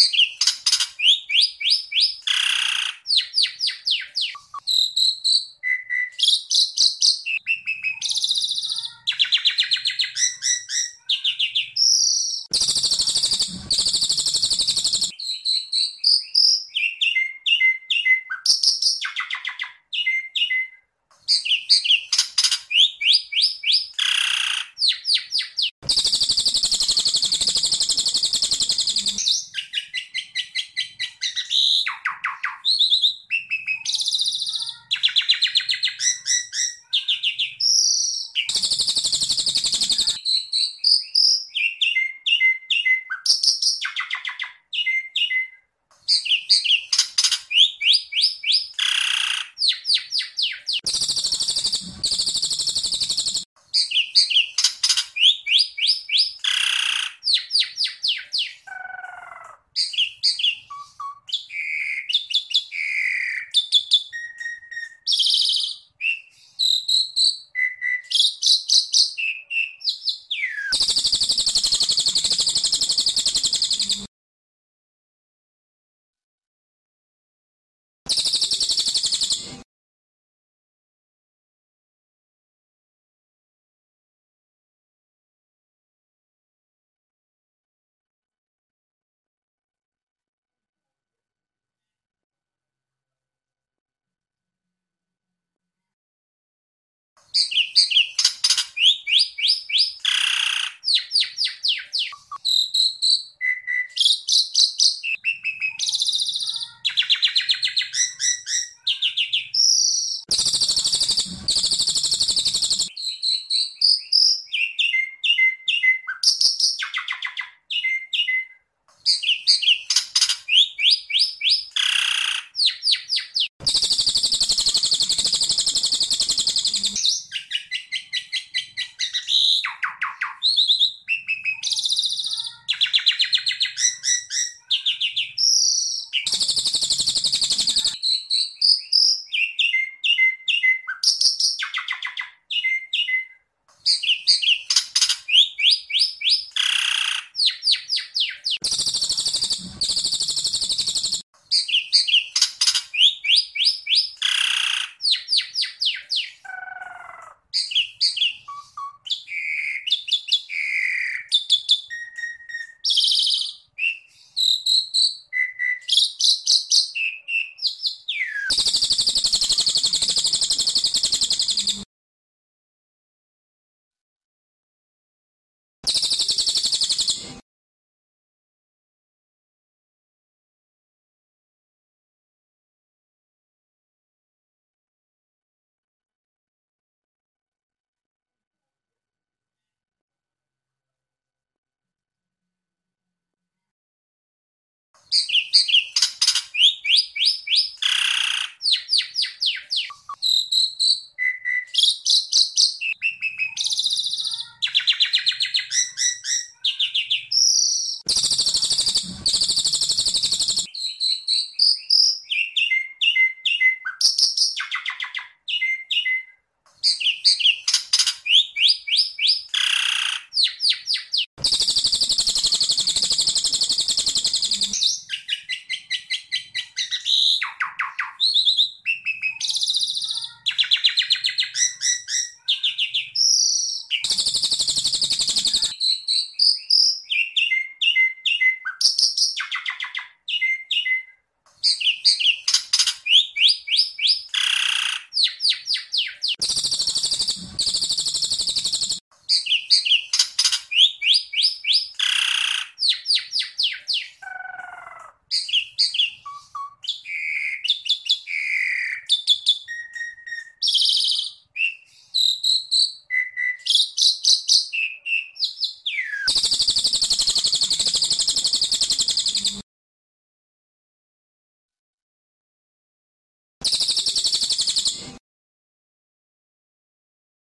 you you